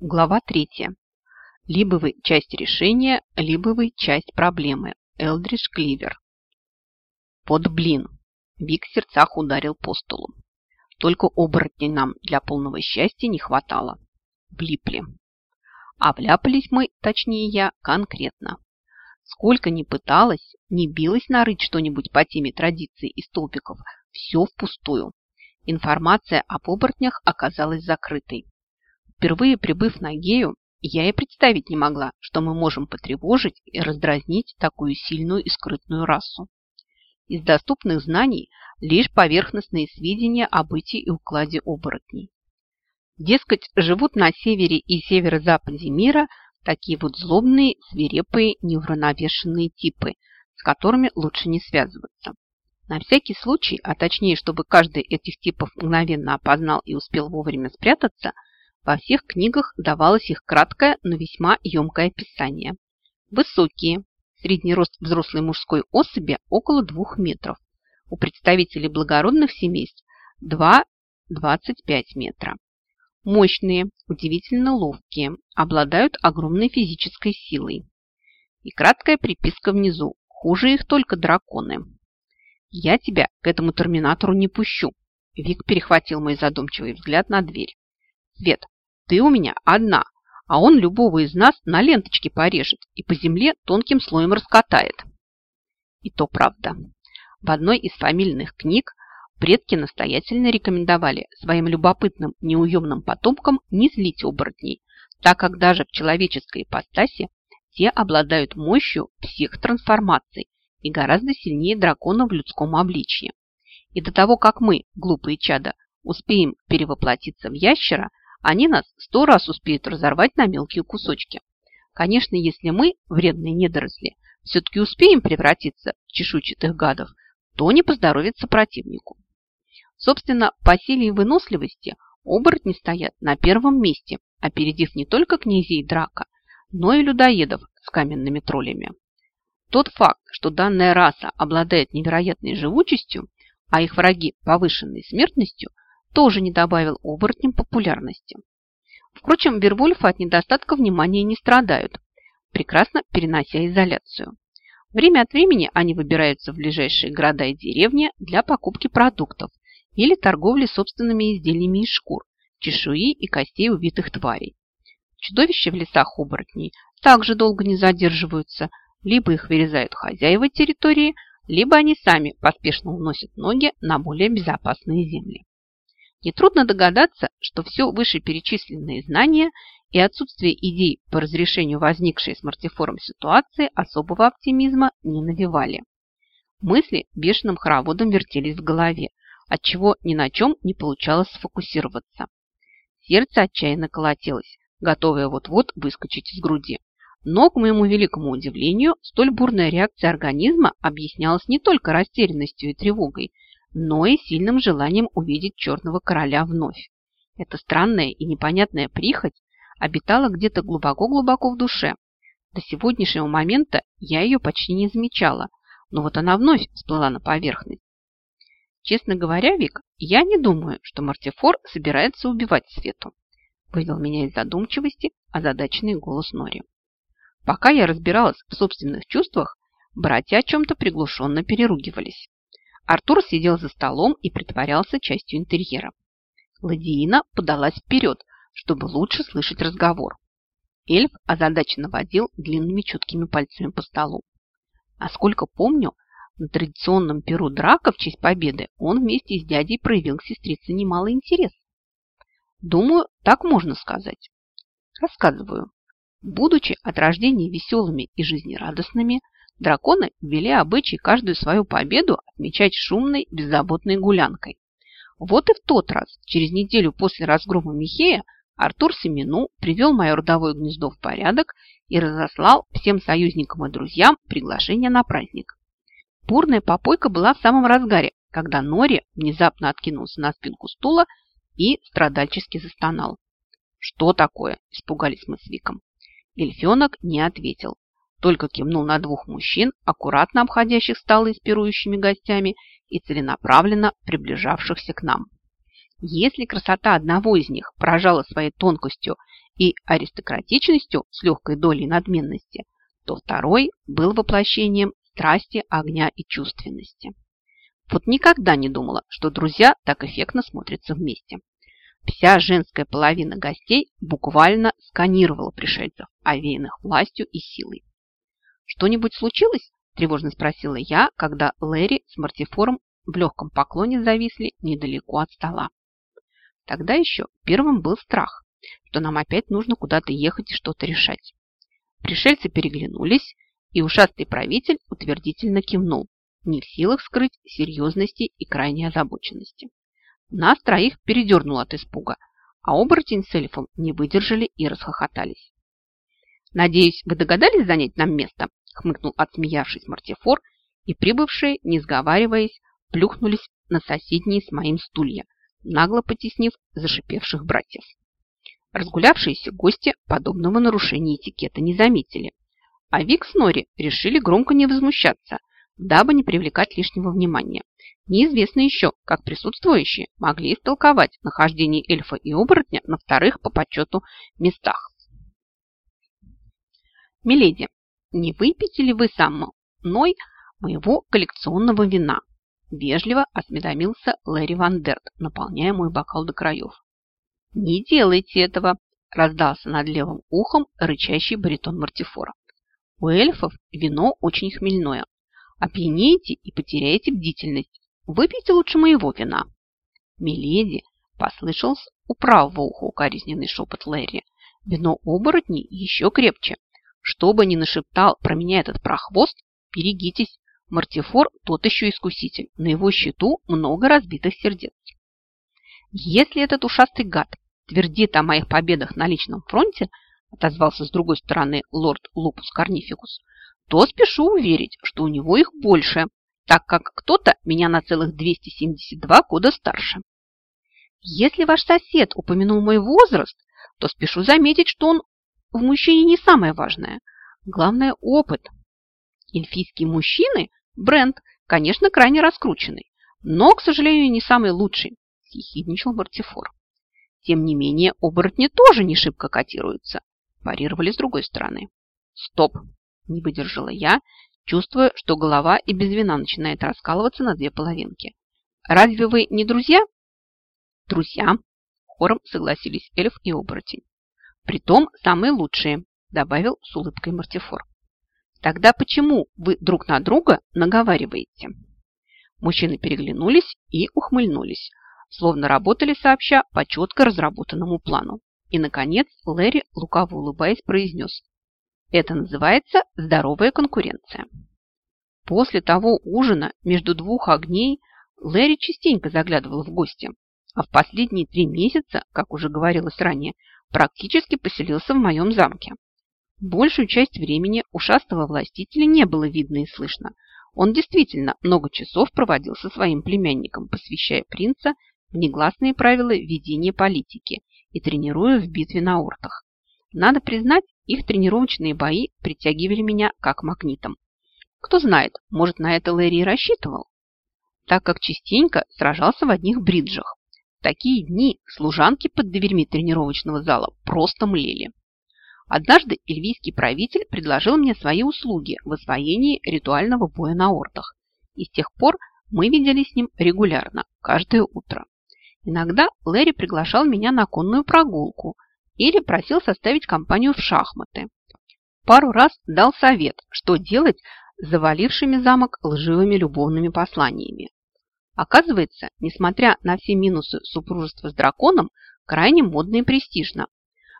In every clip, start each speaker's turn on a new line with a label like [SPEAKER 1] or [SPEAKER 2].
[SPEAKER 1] Глава 3. Либо вы часть решения, либо вы часть проблемы. Элдридж Кливер. Под блин. Вик в сердцах ударил по столу. Только оборотней нам для полного счастья не хватало. Влипли. А вляпались мы, точнее я, конкретно. Сколько ни пыталась, не билась нарыть что-нибудь по теме традиций и столбиков, все впустую. Информация об оборотнях оказалась закрытой. Впервые прибыв на Гею, я и представить не могла, что мы можем потревожить и раздразнить такую сильную и скрытную расу. Из доступных знаний лишь поверхностные сведения о бытии и укладе оборотней. Дескать, живут на севере и северо-западе мира такие вот злобные, свирепые, неуравновешенные типы, с которыми лучше не связываться. На всякий случай, а точнее, чтобы каждый этих типов мгновенно опознал и успел вовремя спрятаться – во всех книгах давалось их краткое, но весьма емкое описание. Высокие, средний рост взрослой мужской особи около 2 метров. У представителей благородных семейств 2-25 метра. Мощные, удивительно ловкие, обладают огромной физической силой. И краткая приписка внизу. Хуже их только драконы. Я тебя к этому терминатору не пущу. Вик перехватил мой задумчивый взгляд на дверь. Свет, ты у меня одна, а он любого из нас на ленточке порежет и по земле тонким слоем раскатает. И то правда. В одной из фамильных книг предки настоятельно рекомендовали своим любопытным неуемным потомкам не злить оборотней, так как даже в человеческой ипостаси те обладают мощью всех трансформаций и гораздо сильнее дракона в людском обличье. И до того, как мы, глупые чада, успеем перевоплотиться в ящера, они нас сто раз успеют разорвать на мелкие кусочки. Конечно, если мы, вредные недоросли, все-таки успеем превратиться в чешуйчатых гадов, то не поздоровится противнику. Собственно, по силе и выносливости оборотни стоят на первом месте, опередив не только князей драка, но и людоедов с каменными троллями. Тот факт, что данная раса обладает невероятной живучестью, а их враги повышенной смертностью – тоже не добавил оборотням популярности. Впрочем, Вервольфы от недостатка внимания не страдают, прекрасно перенося изоляцию. Время от времени они выбираются в ближайшие города и деревни для покупки продуктов или торговли собственными изделиями из шкур, чешуи и костей убитых тварей. Чудовища в лесах оборотней также долго не задерживаются, либо их вырезают хозяева территории, либо они сами поспешно уносят ноги на более безопасные земли. Нетрудно догадаться, что все вышеперечисленные знания и отсутствие идей по разрешению возникшей с мартифором ситуации особого оптимизма не навевали. Мысли бешеным хороводом вертелись в голове, отчего ни на чем не получалось сфокусироваться. Сердце отчаянно колотилось, готовое вот-вот выскочить из груди. Но, к моему великому удивлению, столь бурная реакция организма объяснялась не только растерянностью и тревогой, но и сильным желанием увидеть черного короля вновь. Эта странная и непонятная прихоть обитала где-то глубоко-глубоко в душе. До сегодняшнего момента я ее почти не замечала, но вот она вновь всплыла на поверхность. Честно говоря, Вик, я не думаю, что Мартифор собирается убивать Свету. Вывел меня из задумчивости озадаченный голос Нори. Пока я разбиралась в собственных чувствах, братья о чем-то приглушенно переругивались. Артур сидел за столом и притворялся частью интерьера. Ладиина подалась вперед, чтобы лучше слышать разговор. Эльф озадаченно водил длинными чуткими пальцами по столу. Насколько помню, на традиционном перу драка в честь победы он вместе с дядей проявил к сестрице немало интерес. Думаю, так можно сказать. Рассказываю. Будучи от рождения веселыми и жизнерадостными, Драконы ввели обычай каждую свою победу отмечать шумной, беззаботной гулянкой. Вот и в тот раз, через неделю после разгрома Михея, Артур Семену привел мое родовое гнездо в порядок и разослал всем союзникам и друзьям приглашение на праздник. Бурная попойка была в самом разгаре, когда Нори внезапно откинулся на спинку стула и страдальчески застонал. «Что такое?» – испугались мы с Виком. Эльфенок не ответил, только кивнул на двух мужчин, аккуратно обходящих столы с пирующими гостями и целенаправленно приближавшихся к нам. Если красота одного из них поражала своей тонкостью и аристократичностью с легкой долей надменности, то второй был воплощением страсти, огня и чувственности. Вот никогда не думала, что друзья так эффектно смотрятся вместе. Вся женская половина гостей буквально сканировала пришельцев, овеянных властью и силой. «Что-нибудь случилось?» – тревожно спросила я, когда Лэри с Мартифором в легком поклоне зависли недалеко от стола. Тогда еще первым был страх, что нам опять нужно куда-то ехать и что-то решать. Пришельцы переглянулись, и ушастый правитель утвердительно кивнул, не в силах скрыть серьезности и крайней озабоченности. Нас троих передернуло от испуга, а оборотень с эльфом не выдержали и расхохотались. «Надеюсь, вы догадались занять нам место?» хмыкнул отсмеявшись Мартифор, и прибывшие, не сговариваясь, плюхнулись на соседние с моим стулья, нагло потеснив зашипевших братьев. Разгулявшиеся гости подобного нарушения этикета не заметили, а Вик с Нори решили громко не возмущаться, дабы не привлекать лишнего внимания. Неизвестно еще, как присутствующие могли истолковать нахождение эльфа и оборотня на вторых по почету местах. «Миледи, не выпьете ли вы со мной моего коллекционного вина?» Вежливо осведомился Лэри Ван Дерт, наполняя мой бокал до краев. «Не делайте этого!» – раздался над левым ухом рычащий баритон Мартифора. «У эльфов вино очень хмельное. Опьянеете и потеряете бдительность. Выпейте лучше моего вина». «Миледи!» – послышался у правого уха укоризненный шепот Лэри. «Вино оборотней еще крепче. Что бы ни нашептал про меня этот прохвост, берегитесь, Мартифор тот еще искуситель, на его счету много разбитых сердец. Если этот ушастый гад твердит о моих победах на личном фронте, отозвался с другой стороны лорд Лупус Карнификус, то спешу уверить, что у него их больше, так как кто-то меня на целых 272 года старше. Если ваш сосед упомянул мой возраст, то спешу заметить, что он в мужчине не самое важное. Главное – опыт. Эльфийские мужчины – бренд, конечно, крайне раскрученный, но, к сожалению, не самый лучший, съехидничал Мартифор. Тем не менее, оборотни тоже не шибко котируются, парировали с другой стороны. Стоп, не выдержала я, чувствуя, что голова и без вина начинает раскалываться на две половинки. Разве вы не друзья? Друзья, хором согласились эльф и оборотень. Притом самые лучшие, добавил с улыбкой Мартифор. Тогда почему вы друг на друга наговариваете? Мужчины переглянулись и ухмыльнулись, словно работали сообща по четко разработанному плану. И, наконец, Лэри, лукаво улыбаясь, произнес. Это называется здоровая конкуренция. После того ужина между двух огней Лэри частенько заглядывал в гости, а в последние три месяца, как уже говорилось ранее, практически поселился в моем замке. Большую часть времени ушастого властителя не было видно и слышно. Он действительно много часов проводил со своим племянником, посвящая принца в негласные правила ведения политики и тренируя в битве на ортах. Надо признать, их тренировочные бои притягивали меня как магнитом. Кто знает, может, на это Лэри рассчитывал, так как частенько сражался в одних бриджах такие дни служанки под дверьми тренировочного зала просто млели. Однажды эльвийский правитель предложил мне свои услуги в освоении ритуального боя на ортах, и с тех пор мы виделись с ним регулярно, каждое утро. Иногда Лэри приглашал меня на конную прогулку или просил составить компанию в шахматы. Пару раз дал совет, что делать с завалившими замок лживыми любовными посланиями. Оказывается, несмотря на все минусы супружества с драконом, крайне модно и престижно.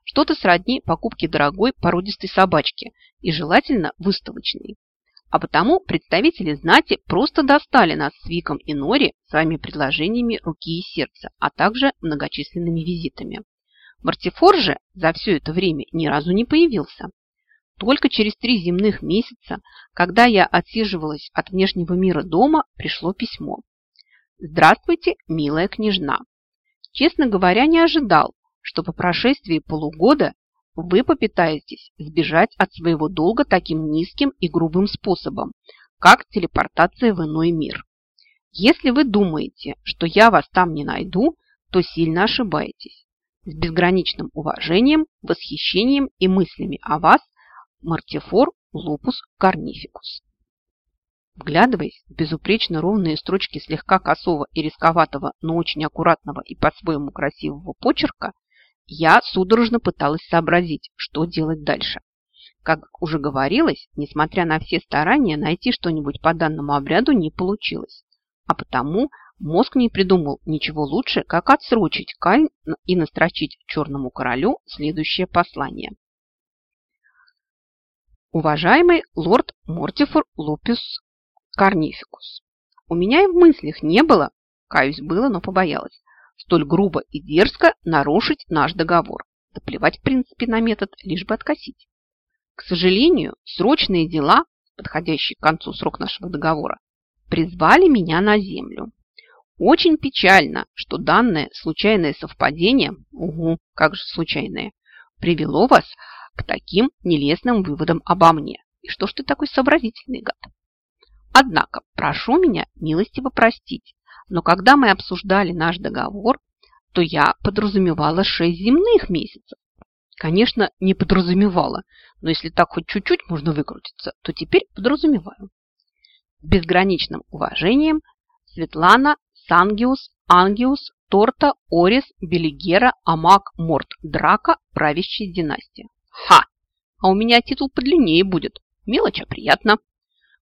[SPEAKER 1] Что-то сродни покупке дорогой породистой собачки и желательно выставочной. А потому представители знати просто достали нас с Виком и Нори своими предложениями руки и сердца, а также многочисленными визитами. Мартифор же за все это время ни разу не появился. Только через три земных месяца, когда я отсиживалась от внешнего мира дома, пришло письмо. Здравствуйте, милая княжна. Честно говоря, не ожидал, что по прошествии полугода вы попытаетесь сбежать от своего долга таким низким и грубым способом, как телепортация в иной мир. Если вы думаете, что я вас там не найду, то сильно ошибаетесь. С безграничным уважением, восхищением и мыслями о вас Мартифор лупус корнификус. Вглядываясь в безупречно ровные строчки слегка косого и рисковатого, но очень аккуратного и по-своему красивого почерка, я судорожно пыталась сообразить, что делать дальше. Как уже говорилось, несмотря на все старания, найти что-нибудь по данному обряду не получилось. А потому мозг не придумал ничего лучше, как отсрочить казнь и настрочить черному королю следующее послание. Уважаемый лорд Мортифор Лупис Корнификус, у меня и в мыслях не было, каюсь было, но побоялась, столь грубо и дерзко нарушить наш договор. Да плевать, в принципе, на метод, лишь бы откосить. К сожалению, срочные дела, подходящие к концу срок нашего договора, призвали меня на землю. Очень печально, что данное случайное совпадение, угу, как же случайное, привело вас к таким нелестным выводам обо мне. И что ж ты такой сообразительный, гад? Однако, прошу меня милостиво простить, но когда мы обсуждали наш договор, то я подразумевала шесть земных месяцев. Конечно, не подразумевала, но если так хоть чуть-чуть можно выкрутиться, то теперь подразумеваю. С безграничным уважением Светлана Сангиус Ангиус Торта Орис Белигера Амак Морт Драка правящей династии. Ха! А у меня титул подлиннее будет. Мелочь, а приятно.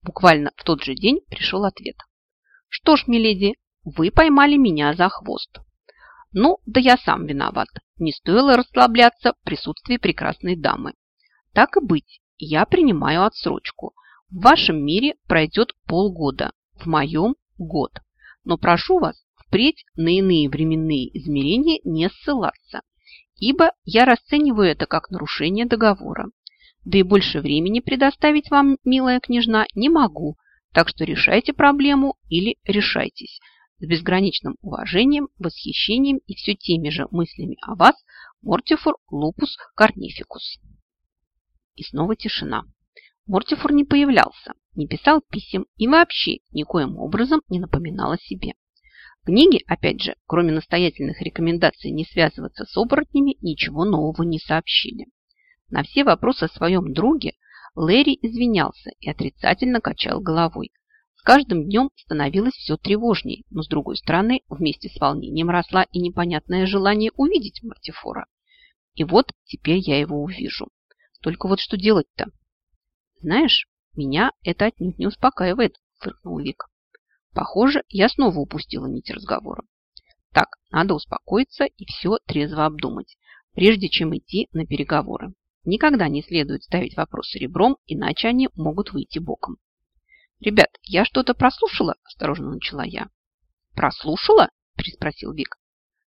[SPEAKER 1] Буквально в тот же день пришел ответ. Что ж, миледи, вы поймали меня за хвост. Ну, да я сам виноват. Не стоило расслабляться в присутствии прекрасной дамы. Так и быть, я принимаю отсрочку. В вашем мире пройдет полгода, в моем – год. Но прошу вас впредь на иные временные измерения не ссылаться, ибо я расцениваю это как нарушение договора. Да и больше времени предоставить вам, милая княжна, не могу, так что решайте проблему или решайтесь – с безграничным уважением, восхищением и все теми же мыслями о вас Мортифор лупус корнификус. И снова тишина. Мортифор не появлялся, не писал писем и вообще никоим образом не напоминал о себе. Книги, опять же, кроме настоятельных рекомендаций не связываться с оборотнями, ничего нового не сообщили. На все вопросы о своем друге Лэри извинялся и отрицательно качал головой, каждым днем становилось все тревожней, но, с другой стороны, вместе с волнением росла и непонятное желание увидеть Мартифора. И вот теперь я его увижу. Только вот что делать-то? Знаешь, меня это отнюдь не успокаивает, фыркнул Вик. Похоже, я снова упустила нить разговора. Так, надо успокоиться и все трезво обдумать, прежде чем идти на переговоры. Никогда не следует ставить вопросы ребром, иначе они могут выйти боком. «Ребят, я что-то прослушала?» – осторожно начала я. «Прослушала?» – переспросил Вик.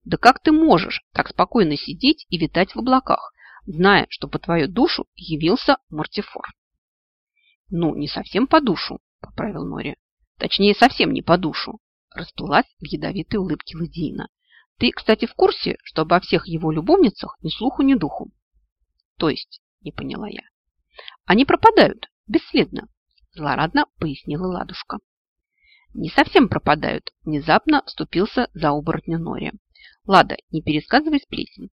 [SPEAKER 1] «Да как ты можешь так спокойно сидеть и витать в облаках, зная, что по твою душу явился Мартифор?» «Ну, не совсем по душу», – поправил Нори. «Точнее, совсем не по душу», – расплылась в ядовитой улыбке Ладиина. «Ты, кстати, в курсе, что обо всех его любовницах ни слуху, ни духу?» «То есть?» – не поняла я. «Они пропадают бесследно, Злорадно пояснила ладушка. Не совсем пропадают, внезапно вступился за оборотня Нори. Лада, не пересказывай сплетен.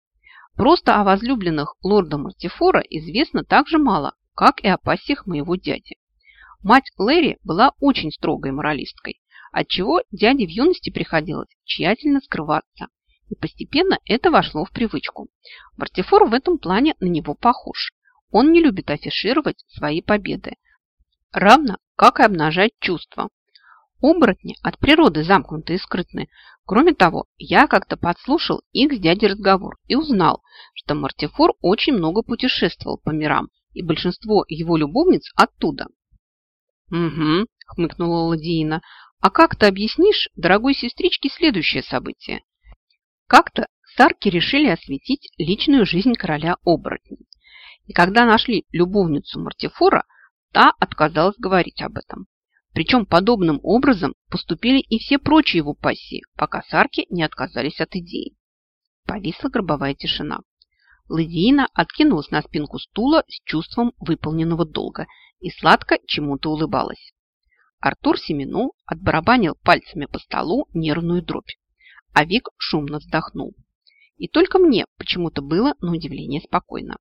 [SPEAKER 1] Просто о возлюбленных лорда Мартифора известно так же мало, как и о пассиях моего дяди. Мать Лэри была очень строгой моралисткой, отчего дяде в юности приходилось тщательно скрываться. И постепенно это вошло в привычку. Мартифор в этом плане на него похож. Он не любит афишировать свои победы, равно как и обнажать чувства. Оборотни от природы замкнуты и скрытны. Кроме того, я как-то подслушал их с дядей разговор и узнал, что Мартифор очень много путешествовал по мирам, и большинство его любовниц оттуда. «Угу», – хмыкнула Ладиина. «А как ты объяснишь, дорогой сестричке, следующее событие?» Как-то сарки решили осветить личную жизнь короля оборотней. И когда нашли любовницу Мартифора – Та отказалась говорить об этом. Причем подобным образом поступили и все прочие его пассии, пока сарки не отказались от идеи. Повисла гробовая тишина. Ладиина откинулась на спинку стула с чувством выполненного долга и сладко чему-то улыбалась. Артур Семену отбарабанил пальцами по столу нервную дробь, а Вик шумно вздохнул. И только мне почему-то было на удивление спокойно.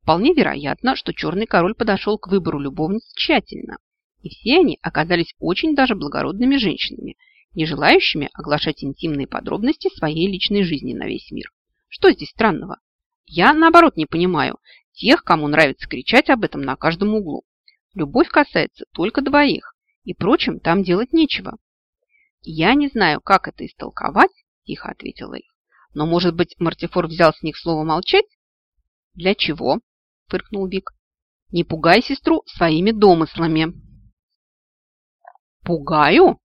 [SPEAKER 1] Вполне вероятно, что черный король подошел к выбору любовниц тщательно, и все они оказались очень даже благородными женщинами, не желающими оглашать интимные подробности своей личной жизни на весь мир. Что здесь странного? Я, наоборот, не понимаю тех, кому нравится кричать об этом на каждом углу. Любовь касается только двоих, и прочим там делать нечего. Я не знаю, как это истолковать, тихо ответила их. Но, может быть, Мартифор взял с них слово молчать? Для чего? фыркнул Вик. Не пугай сестру своими домыслами. Пугаю?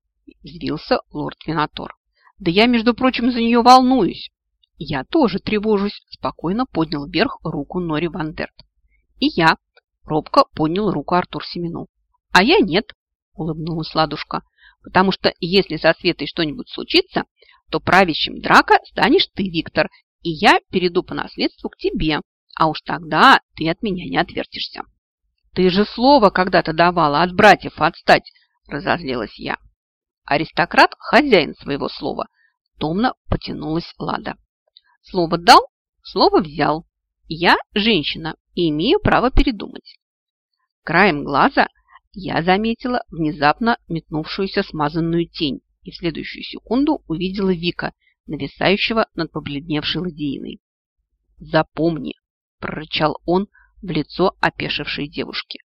[SPEAKER 1] взвился лорд Винатор. Да я, между прочим, за нее волнуюсь. Я тоже тревожусь, спокойно поднял вверх руку Нори Вандерт. И я, робко поднял руку Артур Семену. А я нет, улыбнулась ладушка, потому что если со Светой что-нибудь случится, то правящим драка станешь ты, Виктор, и я перейду по наследству к тебе, а уж тогда ты от меня не отвертишься. Ты же слово когда-то давала от братьев отстать, разозлилась я. Аристократ – хозяин своего слова. Томно потянулась Лада. Слово дал, слово взял. Я женщина и имею право передумать. Краем глаза я заметила внезапно метнувшуюся смазанную тень и в следующую секунду увидела Вика, нависающего над побледневшей ладеиной. «Запомни!» – прорычал он в лицо опешившей девушки.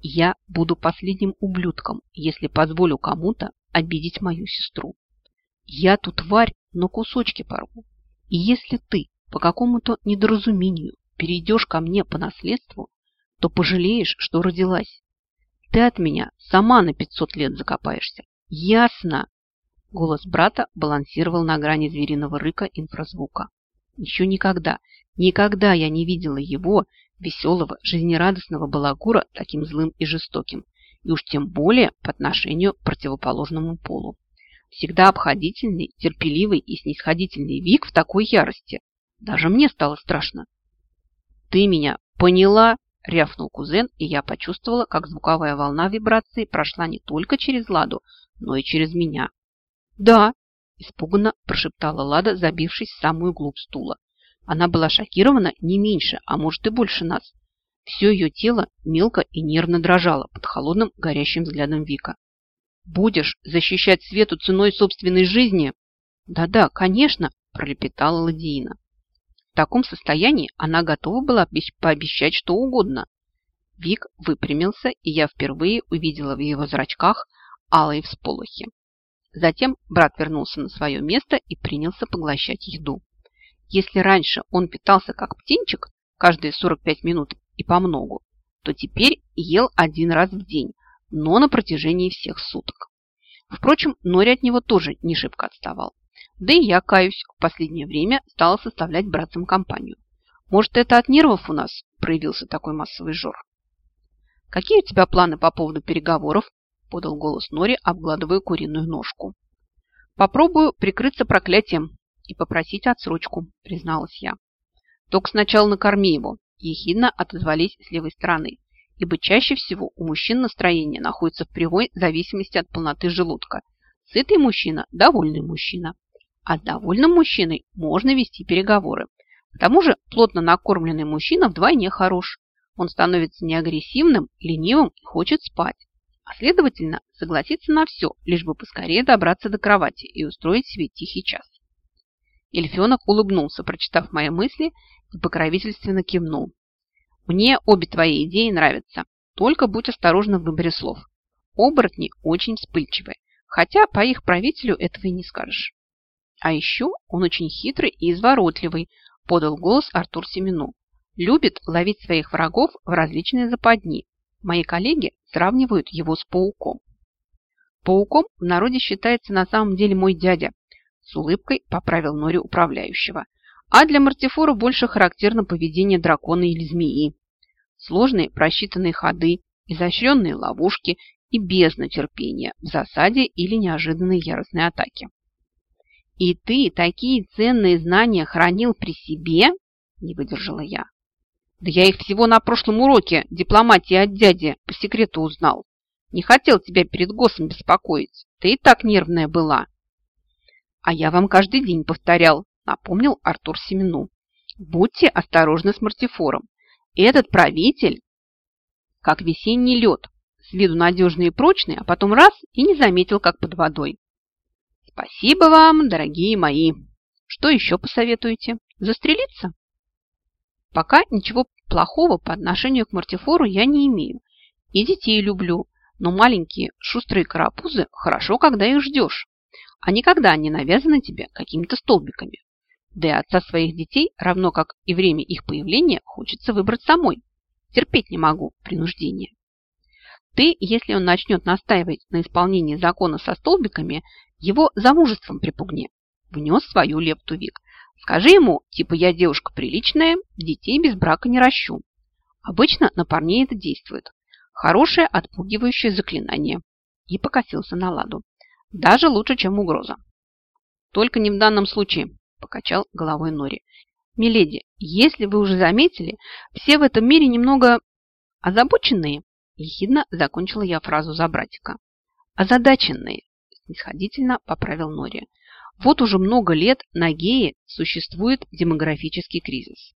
[SPEAKER 1] «Я буду последним ублюдком, если позволю кому-то обидеть мою сестру. Я тут тварь на кусочки порву. И если ты по какому-то недоразумению перейдешь ко мне по наследству, то пожалеешь, что родилась. Ты от меня сама на пятьсот лет закопаешься. Ясно? Голос брата балансировал на грани звериного рыка инфразвука. Еще никогда, никогда я не видела его, веселого, жизнерадостного балагура, таким злым и жестоким и уж тем более по отношению к противоположному полу. Всегда обходительный, терпеливый и снисходительный Вик в такой ярости. Даже мне стало страшно. «Ты меня поняла?» – рявкнул кузен, и я почувствовала, как звуковая волна вибрации прошла не только через Ладу, но и через меня. «Да», – испуганно прошептала Лада, забившись в самую глубь стула. Она была шокирована не меньше, а может и больше нас. Все ее тело мелко и нервно дрожало под холодным горящим взглядом Вика. «Будешь защищать Свету ценой собственной жизни?» «Да-да, конечно», – пролепетала Ладиина. В таком состоянии она готова была пообещать что угодно. Вик выпрямился, и я впервые увидела в его зрачках алые всполохи. Затем брат вернулся на свое место и принялся поглощать еду. Если раньше он питался как птенчик каждые 45 минут и по многу, то теперь ел один раз в день, но на протяжении всех суток. Впрочем, Нори от него тоже не шибко отставал. Да и я, каюсь, в последнее время стала составлять братцам компанию. Может, это от нервов у нас проявился такой массовый жор? «Какие у тебя планы по поводу переговоров?» – подал голос Нори, обгладывая куриную ножку. «Попробую прикрыться проклятием и попросить отсрочку», – призналась я. «Только сначала накорми его, ехидно отозвались с левой стороны, ибо чаще всего у мужчин настроение находится в прямой зависимости от полноты желудка. Сытый мужчина – довольный мужчина. А с довольным мужчиной можно вести переговоры. К тому же плотно накормленный мужчина вдвойне хорош. Он становится неагрессивным, ленивым и хочет спать. А следовательно, согласится на все, лишь бы поскорее добраться до кровати и устроить себе тихий час. Эльфенок улыбнулся, прочитав мои мысли, и покровительственно кивнул. «Мне обе твои идеи нравятся, только будь осторожна в выборе слов. Оборотни очень вспыльчивы, хотя по их правителю этого и не скажешь. А еще он очень хитрый и изворотливый, подал голос Артур Семену. Любит ловить своих врагов в различные западни. Мои коллеги сравнивают его с пауком. Пауком в народе считается на самом деле мой дядя, с улыбкой поправил Нори управляющего. А для мартифора больше характерно поведение дракона или змеи. Сложные просчитанные ходы, изощренные ловушки и бездна терпения в засаде или неожиданной яростной атаке. «И ты такие ценные знания хранил при себе?» – не выдержала я. «Да я их всего на прошлом уроке дипломатии от дяди по секрету узнал. Не хотел тебя перед госом беспокоить. Ты и так нервная была. А я вам каждый день повторял, напомнил Артур Семену. Будьте осторожны с мартифором. Этот правитель, как весенний лед, с виду надежный и прочный, а потом раз и не заметил, как под водой. Спасибо вам, дорогие мои. Что еще посоветуете? Застрелиться? Пока ничего плохого по отношению к мартифору я не имею. И детей люблю, но маленькие шустрые карапузы хорошо, когда их ждешь, а никогда не навязаны тебе какими-то столбиками. Да и отца своих детей, равно как и время их появления, хочется выбрать самой. Терпеть не могу принуждение. Ты, если он начнет настаивать на исполнении закона со столбиками, его замужеством припугни. Внес свою лепту Вик. Скажи ему, типа я девушка приличная, детей без брака не ращу. Обычно на парней это действует. Хорошее отпугивающее заклинание. И покосился на ладу. Даже лучше, чем угроза. Только не в данном случае, покачал головой Нори. Миледи, если вы уже заметили, все в этом мире немного озабоченные. Ехидно закончила я фразу за братика. Озадаченные, снисходительно поправил Нори. Вот уже много лет на Гее существует демографический кризис.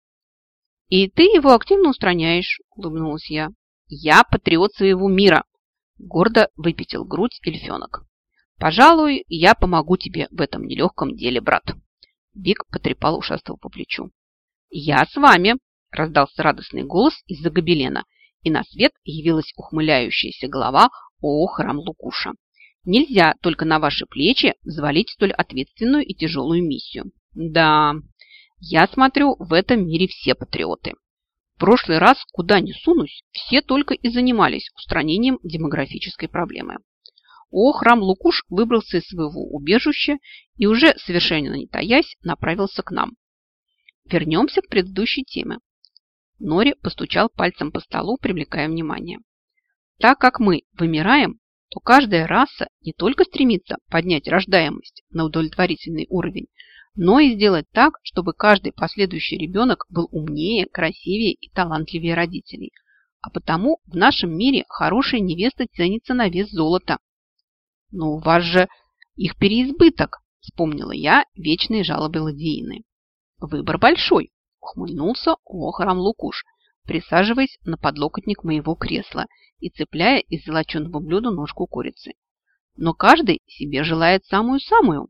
[SPEAKER 1] «И ты его активно устраняешь», – улыбнулась я. «Я патриот своего мира», – гордо выпятил грудь эльфенок. «Пожалуй, я помогу тебе в этом нелегком деле, брат». Биг потрепал ушастого по плечу. «Я с вами!» – раздался радостный голос из-за гобелена, и на свет явилась ухмыляющаяся голова О храм Лукуша. Нельзя только на ваши плечи взвалить столь ответственную и тяжелую миссию. Да, я смотрю, в этом мире все патриоты. В прошлый раз, куда ни сунусь, все только и занимались устранением демографической проблемы. О, храм Лукуш выбрался из своего убежища и уже совершенно не таясь направился к нам. Вернемся к предыдущей теме. Нори постучал пальцем по столу, привлекая внимание. Так как мы вымираем, то каждая раса не только стремится поднять рождаемость на удовлетворительный уровень, но и сделать так, чтобы каждый последующий ребенок был умнее, красивее и талантливее родителей. А потому в нашем мире хорошая невеста ценится на вес золота. Но у вас же их переизбыток, вспомнила я вечные жалобы ладеины. Выбор большой, ухмыльнулся Охарам Лукуш, присаживаясь на подлокотник моего кресла и цепляя из золоченого блюда ножку курицы. Но каждый себе желает самую-самую.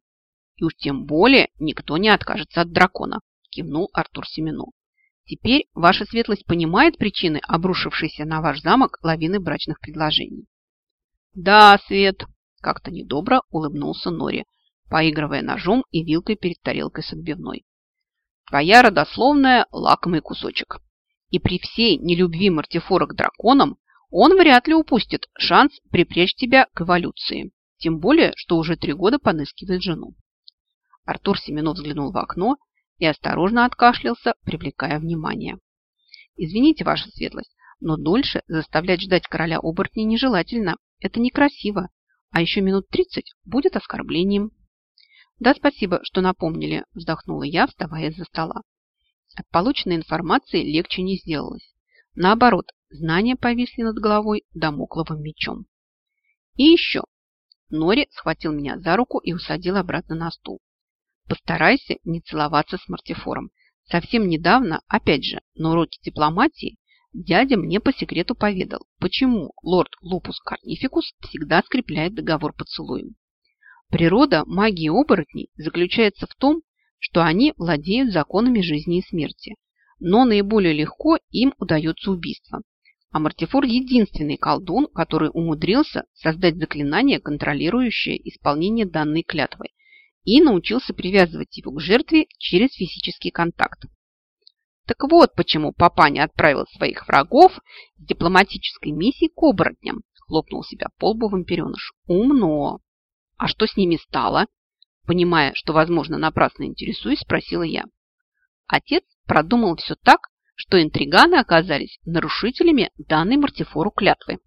[SPEAKER 1] И уж тем более никто не откажется от дракона, кивнул Артур Семену. Теперь ваша светлость понимает причины обрушившейся на ваш замок лавины брачных предложений. Да, Свет, как-то недобро улыбнулся Нори, поигрывая ножом и вилкой перед тарелкой с отбивной. Твоя родословная – лакомый кусочек. И при всей нелюбви Мартифора к драконам он вряд ли упустит шанс припречь тебя к эволюции. Тем более, что уже три года подыскивает жену. Артур Семенов взглянул в окно и осторожно откашлялся, привлекая внимание. «Извините, ваша светлость, но дольше заставлять ждать короля оборотней нежелательно. Это некрасиво, а еще минут тридцать будет оскорблением». «Да, спасибо, что напомнили», – вздохнула я, вставая из-за стола. От полученной информации легче не сделалось. Наоборот, знания повисли над головой домокловым мечом. И еще. Нори схватил меня за руку и усадил обратно на стул. Постарайся не целоваться с Мартифором. Совсем недавно, опять же, на уроке дипломатии, дядя мне по секрету поведал, почему лорд Лупус Карнификус всегда скрепляет договор поцелуем. Природа магии оборотней заключается в том, что они владеют законами жизни и смерти, но наиболее легко им удается убийство. А Мартифор – единственный колдун, который умудрился создать заклинание, контролирующее исполнение данной клятвы, и научился привязывать его к жертве через физический контакт. Так вот почему папаня отправил своих врагов с дипломатической миссией к оборотням, хлопнул себя по лбу вампиреныш. Умно. А что с ними стало? Понимая, что, возможно, напрасно интересуюсь, спросила я. Отец продумал все так, что интриганы оказались нарушителями данной Мартифору клятвы.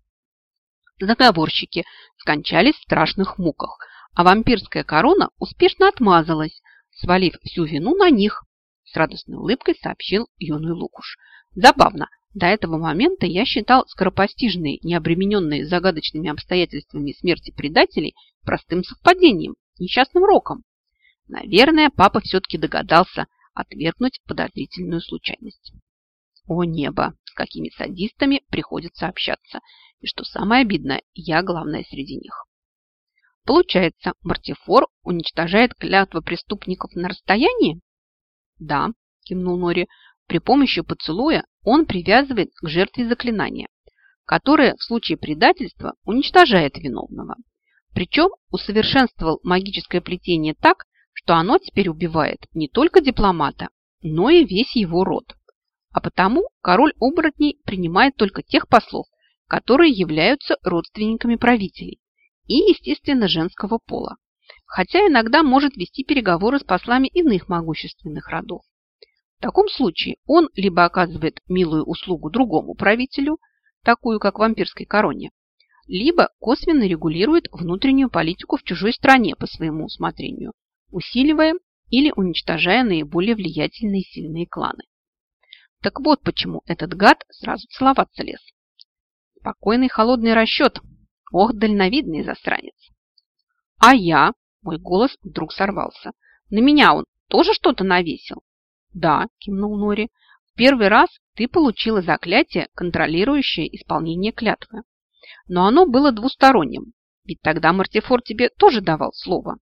[SPEAKER 1] Заговорщики скончались в страшных муках, а вампирская корона успешно отмазалась, свалив всю вину на них, с радостной улыбкой сообщил юный Лукуш. Забавно, до этого момента я считал скоропостижные, необремененные загадочными обстоятельствами смерти предателей простым совпадением, несчастным роком. Наверное, папа все-таки догадался отвергнуть подозрительную случайность. О небо, с какими садистами приходится общаться. И что самое обидное, я главная среди них. Получается, Мартифор уничтожает клятвы преступников на расстоянии? Да, кивнул Нори. При помощи поцелуя он привязывает к жертве заклинания, которое в случае предательства уничтожает виновного. Причем усовершенствовал магическое плетение так, что оно теперь убивает не только дипломата, но и весь его род. А потому король оборотней принимает только тех послов, которые являются родственниками правителей и, естественно, женского пола, хотя иногда может вести переговоры с послами иных могущественных родов. В таком случае он либо оказывает милую услугу другому правителю, такую как вампирской короне, либо косвенно регулирует внутреннюю политику в чужой стране по своему усмотрению, усиливая или уничтожая наиболее влиятельные сильные кланы. Так вот почему этот гад сразу целоваться лез. Спокойный холодный расчет. Ох, дальновидный засранец. А я, мой голос вдруг сорвался. На меня он тоже что-то навесил? Да, кивнул Нори. В первый раз ты получила заклятие, контролирующее исполнение клятвы. Но оно было двусторонним, ведь тогда Мартифор тебе тоже давал слово.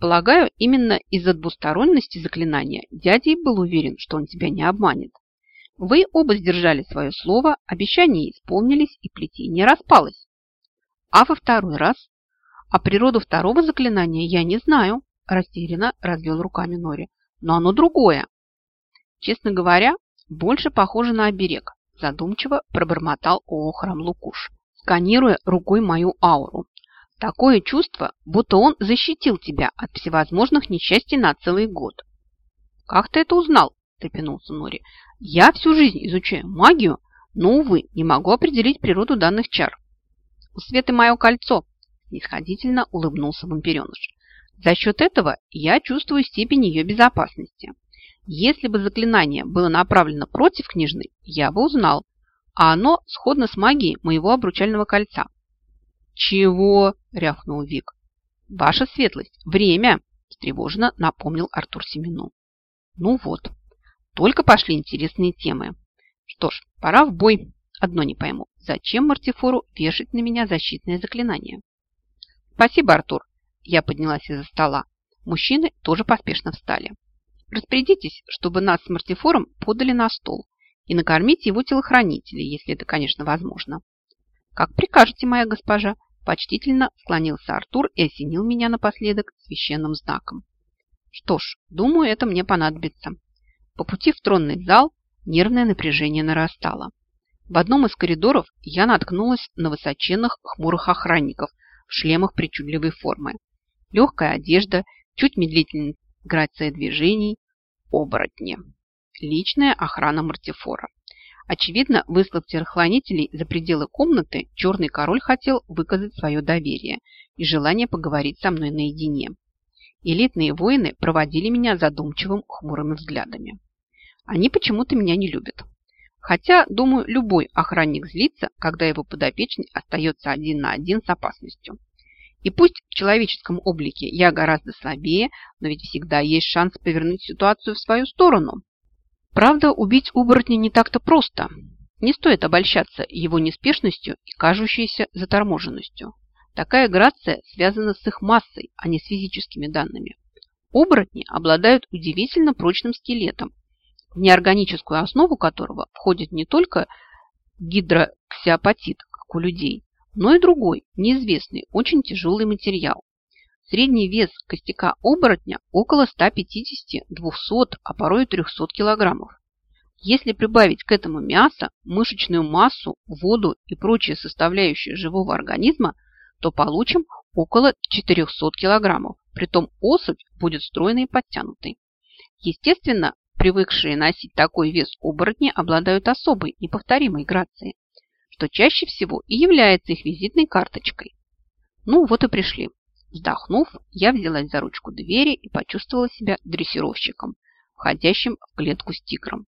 [SPEAKER 1] Полагаю, именно из-за двусторонности заклинания дядя был уверен, что он тебя не обманет. Вы оба сдержали свое слово, обещания исполнились, и плетение распалось. А во второй раз? А природу второго заклинания я не знаю, растерянно развел руками Нори. Но оно другое. Честно говоря, больше похоже на оберег, задумчиво пробормотал Охрам Лукуш сканируя рукой мою ауру. Такое чувство, будто он защитил тебя от всевозможных несчастий на целый год. «Как ты это узнал?» – трепенулся Нори. «Я всю жизнь изучаю магию, но, увы, не могу определить природу данных чар». «У Светы мое кольцо», – снисходительно улыбнулся вампиреныш. «За счет этого я чувствую степень ее безопасности. Если бы заклинание было направлено против княжны, я бы узнал, а оно сходно с магией моего обручального кольца. «Чего?» – рявкнул Вик. «Ваша светлость, время!» – встревоженно напомнил Артур Семену. «Ну вот, только пошли интересные темы. Что ж, пора в бой. Одно не пойму, зачем Мартифору вешать на меня защитное заклинание?» «Спасибо, Артур!» – я поднялась из-за стола. Мужчины тоже поспешно встали. «Распорядитесь, чтобы нас с Мартифором подали на стол и накормить его телохранителей, если это, конечно, возможно. «Как прикажете, моя госпожа!» Почтительно склонился Артур и осенил меня напоследок священным знаком. Что ж, думаю, это мне понадобится. По пути в тронный зал нервное напряжение нарастало. В одном из коридоров я наткнулась на высоченных хмурых охранников в шлемах причудливой формы. Легкая одежда, чуть медлительная грация движений, оборотни личная охрана Мартифора. Очевидно, выслав телохранителей за пределы комнаты, Черный Король хотел выказать свое доверие и желание поговорить со мной наедине. Элитные воины проводили меня задумчивым, хмурыми взглядами. Они почему-то меня не любят. Хотя, думаю, любой охранник злится, когда его подопечный остается один на один с опасностью. И пусть в человеческом облике я гораздо слабее, но ведь всегда есть шанс повернуть ситуацию в свою сторону. Правда, убить оборотня не так-то просто. Не стоит обольщаться его неспешностью и кажущейся заторможенностью. Такая грация связана с их массой, а не с физическими данными. Оборотни обладают удивительно прочным скелетом, в неорганическую основу которого входит не только гидроксиапатит, как у людей, но и другой, неизвестный, очень тяжелый материал, Средний вес костяка оборотня около 150-200, а порой и 300 килограммов. Если прибавить к этому мясо, мышечную массу, воду и прочие составляющие живого организма, то получим около 400 килограммов. Притом особь будет стройной и подтянутой. Естественно, привыкшие носить такой вес оборотни обладают особой, неповторимой грацией, что чаще всего и является их визитной карточкой. Ну вот и пришли. Вздохнув, я взялась за ручку двери и почувствовала себя дрессировщиком, входящим в клетку с тигром.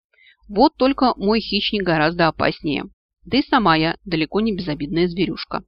[SPEAKER 1] Вот только мой хищник гораздо опаснее. Да и сама я далеко не безобидная зверюшка.